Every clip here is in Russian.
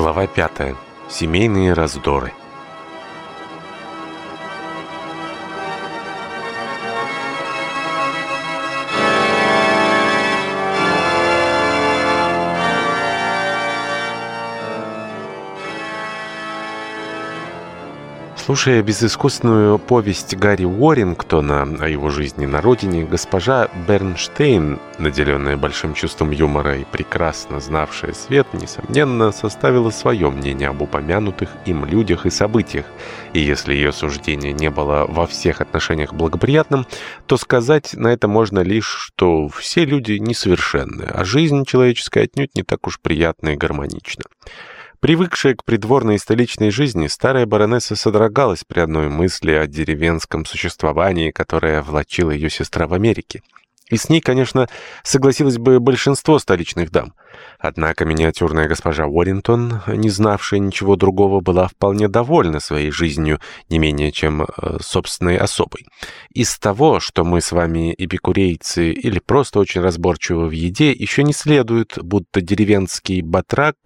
Глава 5. Семейные раздоры. Слушая безыскусную повесть Гарри Уоррингтона о его жизни на родине, госпожа Бернштейн, наделенная большим чувством юмора и прекрасно знавшая свет, несомненно, составила свое мнение об упомянутых им людях и событиях, и если ее суждение не было во всех отношениях благоприятным, то сказать на это можно лишь, что все люди несовершенны, а жизнь человеческая отнюдь не так уж приятна и гармонична. Привыкшая к придворной и столичной жизни, старая баронесса содрогалась при одной мысли о деревенском существовании, которое влачила ее сестра в Америке. И с ней, конечно, согласилось бы большинство столичных дам. Однако миниатюрная госпожа Уоррингтон, не знавшая ничего другого, была вполне довольна своей жизнью, не менее чем э, собственной особой. Из того, что мы с вами эпикурейцы или просто очень разборчивы в еде, еще не следует, будто деревенский батрак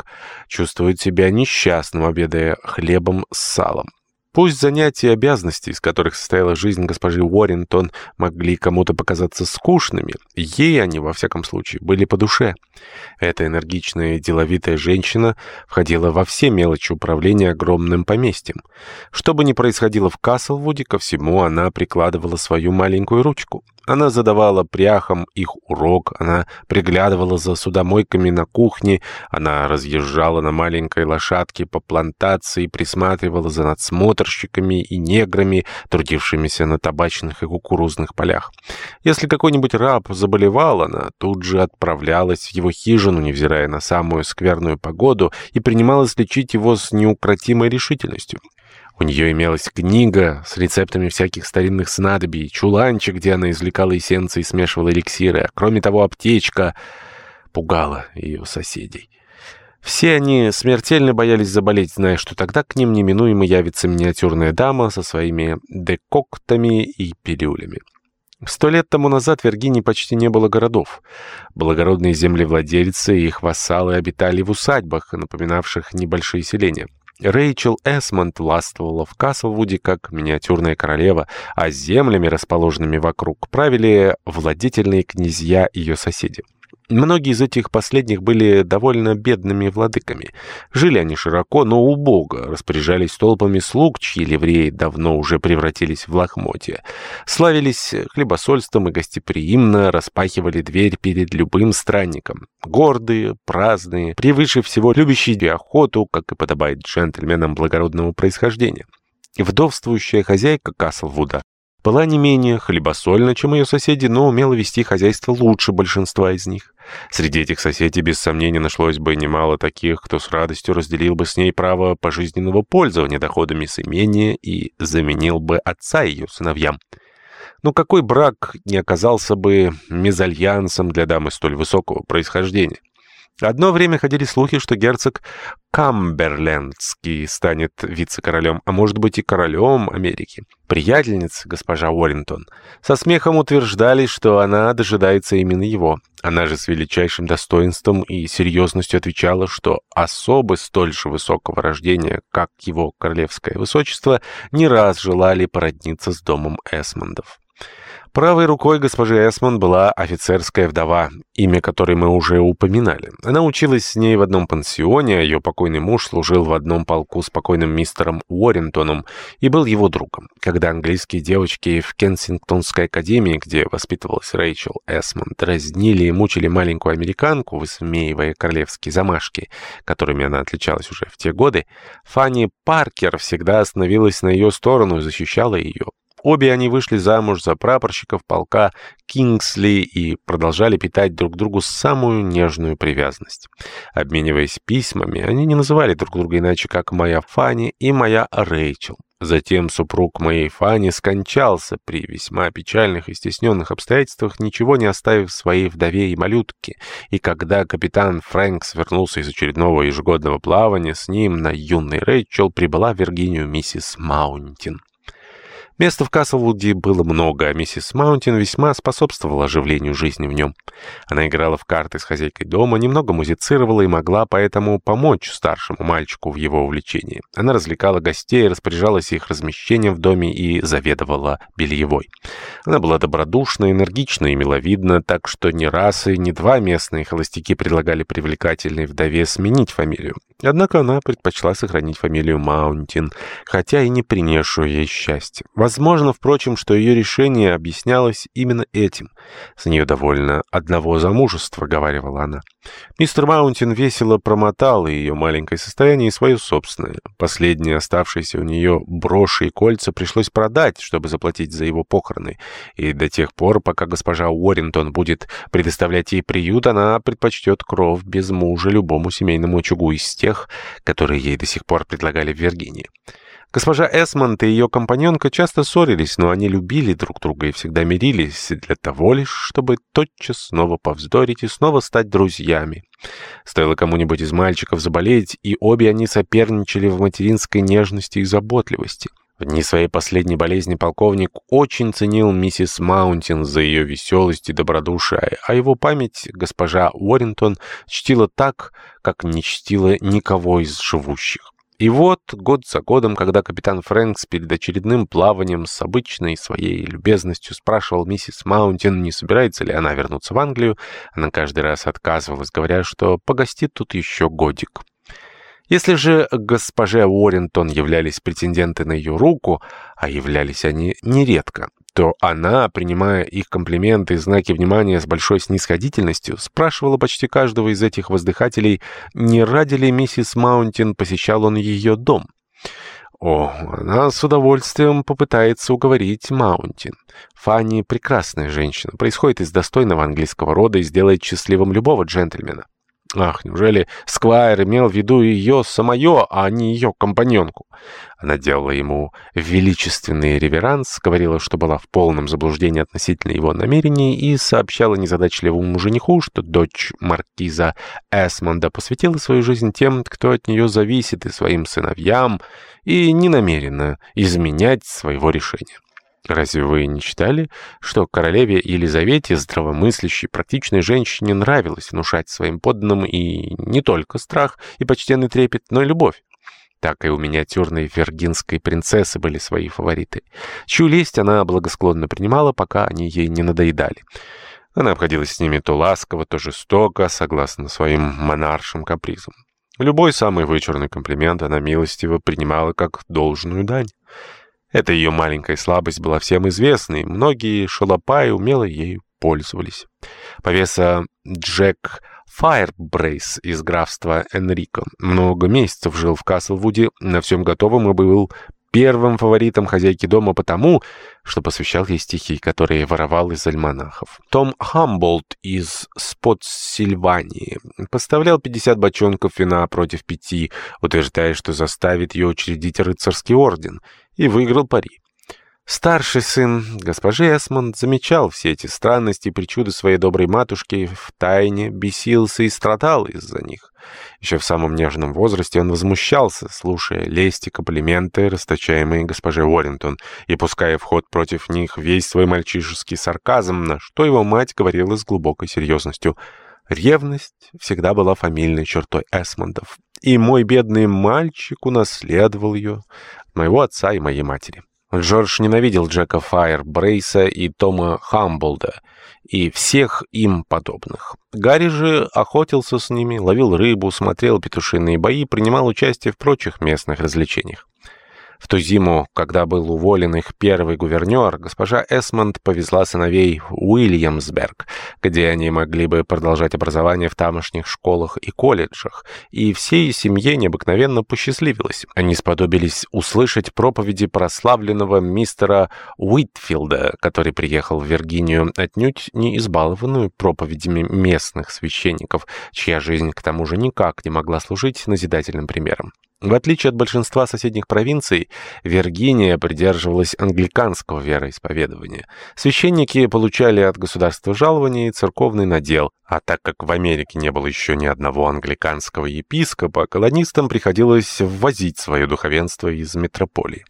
чувствует себя несчастным, обедая хлебом с салом. Пусть занятия и обязанности, из которых состояла жизнь госпожи Уоррингтон, могли кому-то показаться скучными, ей они, во всяком случае, были по душе. Эта энергичная и деловитая женщина входила во все мелочи управления огромным поместьем. Что бы ни происходило в Каслвуде, ко всему она прикладывала свою маленькую ручку. Она задавала пряхам их урок, она приглядывала за судомойками на кухне, она разъезжала на маленькой лошадке по плантации, присматривала за надсмотрщиками и неграми, трудившимися на табачных и кукурузных полях. Если какой-нибудь раб заболевал, она тут же отправлялась в его хижину, невзирая на самую скверную погоду, и принималась лечить его с неукротимой решительностью. У нее имелась книга с рецептами всяких старинных снадобий, чуланчик, где она извлекала эссенции и смешивала эликсиры, а кроме того аптечка пугала ее соседей. Все они смертельно боялись заболеть, зная, что тогда к ним неминуемо явится миниатюрная дама со своими декоктами и пилюлями. Сто лет тому назад в Виргинии почти не было городов. Благородные землевладельцы и их вассалы обитали в усадьбах, напоминавших небольшие селения. Рэйчел Эсмонд властвовала в Каслвуде как миниатюрная королева, а землями, расположенными вокруг, правили владетельные князья ее соседи. Многие из этих последних были довольно бедными владыками. Жили они широко, но убого, распоряжались толпами слуг, чьи ливреи давно уже превратились в лохмотья. Славились хлебосольством и гостеприимно распахивали дверь перед любым странником. Гордые, праздные, превыше всего любящие охоту, как и подобает джентльменам благородного происхождения. Вдовствующая хозяйка Каслвуда была не менее хлебосольна, чем ее соседи, но умела вести хозяйство лучше большинства из них. Среди этих соседей, без сомнения, нашлось бы немало таких, кто с радостью разделил бы с ней право пожизненного пользования доходами с имения и заменил бы отца ее сыновьям. Но какой брак не оказался бы мезальянсом для дамы столь высокого происхождения? Одно время ходили слухи, что герцог Камберлендский станет вице-королем, а может быть и королем Америки. Приятельница, госпожа Уоррингтон, со смехом утверждали, что она дожидается именно его. Она же с величайшим достоинством и серьезностью отвечала, что особы столь же высокого рождения, как его королевское высочество, не раз желали породниться с домом Эсмондов. Правой рукой госпожи Эсмон была офицерская вдова, имя которой мы уже упоминали. Она училась с ней в одном пансионе, а ее покойный муж служил в одном полку с покойным мистером Уоррентоном и был его другом. Когда английские девочки в Кенсингтонской академии, где воспитывалась Рэйчел Эсмон, дразнили и мучили маленькую американку, высмеивая королевские замашки, которыми она отличалась уже в те годы, Фанни Паркер всегда становилась на ее сторону и защищала ее. Обе они вышли замуж за прапорщиков полка Кингсли и продолжали питать друг другу самую нежную привязанность. Обмениваясь письмами, они не называли друг друга иначе, как «моя Фанни» и «моя Рэйчел». Затем супруг моей Фанни скончался при весьма печальных и стесненных обстоятельствах, ничего не оставив своей вдове и малютке, и когда капитан Фрэнкс вернулся из очередного ежегодного плавания, с ним на «Юной Рэйчел» прибыла в Виргинию миссис Маунтин. Места в Каслвуде было много, а миссис Маунтин весьма способствовала оживлению жизни в нем. Она играла в карты с хозяйкой дома, немного музицировала и могла поэтому помочь старшему мальчику в его увлечении. Она развлекала гостей, распоряжалась их размещением в доме и заведовала бельевой. Она была добродушна, энергична и миловидна, так что ни раз и ни два местные холостяки предлагали привлекательной вдове сменить фамилию. Однако она предпочла сохранить фамилию Маунтин, хотя и не принесшую ей счастья. Возможно, впрочем, что ее решение объяснялось именно этим. «С нее довольно одного замужества», — говаривала она. Мистер Маунтин весело промотал ее маленькое состояние и свое собственное. Последние оставшиеся у нее броши и кольца пришлось продать, чтобы заплатить за его похороны. И до тех пор, пока госпожа Уоррентон будет предоставлять ей приют, она предпочтет кровь без мужа любому семейному очагу из тех, которые ей до сих пор предлагали в Виргинии. Госпожа Эсмонд и ее компаньонка часто ссорились, но они любили друг друга и всегда мирились для того лишь, чтобы тотчас снова повздорить и снова стать друзьями. Стоило кому-нибудь из мальчиков заболеть, и обе они соперничали в материнской нежности и заботливости. В дни своей последней болезни полковник очень ценил миссис Маунтин за ее веселость и добродушие, а его память госпожа Уоррентон чтила так, как не чтила никого из живущих. И вот, год за годом, когда капитан Фрэнкс перед очередным плаванием с обычной своей любезностью спрашивал миссис Маунтин, не собирается ли она вернуться в Англию, она каждый раз отказывалась, говоря, что погостит тут еще годик. Если же госпоже Уоррентон являлись претенденты на ее руку, а являлись они нередко, то она, принимая их комплименты и знаки внимания с большой снисходительностью, спрашивала почти каждого из этих воздыхателей, не ради ли миссис Маунтин посещал он ее дом. О, она с удовольствием попытается уговорить Маунтин. Фанни — прекрасная женщина, происходит из достойного английского рода и сделает счастливым любого джентльмена. Ах, неужели Сквайр имел в виду ее самое, а не ее компаньонку? Она делала ему величественный реверанс, говорила, что была в полном заблуждении относительно его намерений и сообщала незадачливому жениху, что дочь маркиза Эсмонда посвятила свою жизнь тем, кто от нее зависит, и своим сыновьям, и не намерена изменять своего решения. Разве вы не читали, что королеве Елизавете, здравомыслящей, практичной женщине, нравилось внушать своим подданным и не только страх и почтенный трепет, но и любовь? Так и у миниатюрной вергинской принцессы были свои фавориты, чью лесть она благосклонно принимала, пока они ей не надоедали. Она обходилась с ними то ласково, то жестоко, согласно своим монаршим капризам. Любой самый вычурный комплимент она милостиво принимала как должную дань. Эта ее маленькая слабость была всем известной, многие шалопаи умело ею пользовались. Повеса Джек Файрбрейс из графства Энрико много месяцев жил в Каслвуде на всем готовом и был первым фаворитом хозяйки дома потому, что посвящал ей стихи, которые воровал из альманахов. Том Хамболт из Спотсильвании поставлял 50 бочонков вина против пяти, утверждая, что заставит ее учредить рыцарский орден, и выиграл пари. Старший сын госпожи Эсмонд замечал все эти странности и причуды своей доброй матушки, в тайне бесился и страдал из-за них. Еще в самом нежном возрасте он возмущался, слушая лести, комплименты, расточаемые госпоже Уоррентон, и пуская в ход против них весь свой мальчишеский сарказм, на что его мать говорила с глубокой серьезностью. Ревность всегда была фамильной чертой Эсмондов, и мой бедный мальчик унаследовал ее от моего отца и моей матери. Джордж ненавидел Джека Файер, Брейса и Тома Хамблда и всех им подобных. Гарри же охотился с ними, ловил рыбу, смотрел петушиные бои, принимал участие в прочих местных развлечениях. В ту зиму, когда был уволен их первый гувернер, госпожа Эсмонд повезла сыновей в Уильямсберг, где они могли бы продолжать образование в тамошних школах и колледжах, и всей семье необыкновенно посчастливилось. Они сподобились услышать проповеди прославленного мистера Уитфилда, который приехал в Виргинию отнюдь не избалованную проповедями местных священников, чья жизнь к тому же никак не могла служить назидательным примером. В отличие от большинства соседних провинций, Виргиния придерживалась англиканского вероисповедования. Священники получали от государства жалования и церковный надел, а так как в Америке не было еще ни одного англиканского епископа, колонистам приходилось ввозить свое духовенство из метрополии.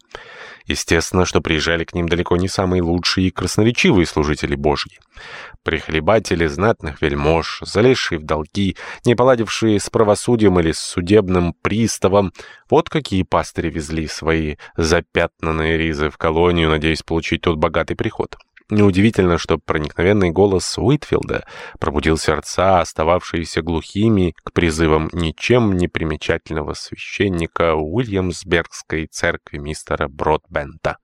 Естественно, что приезжали к ним далеко не самые лучшие и красноречивые служители Божьи. Прихлебатели знатных вельмож, залезшие в долги, не поладившие с правосудием или с судебным приставом, вот какие пастыри везли свои запятнанные ризы в колонию, надеясь получить тот богатый приход. Неудивительно, что проникновенный голос Уитфилда пробудил сердца, остававшиеся глухими к призывам ничем не примечательного священника Уильямсбергской церкви мистера Бродбента.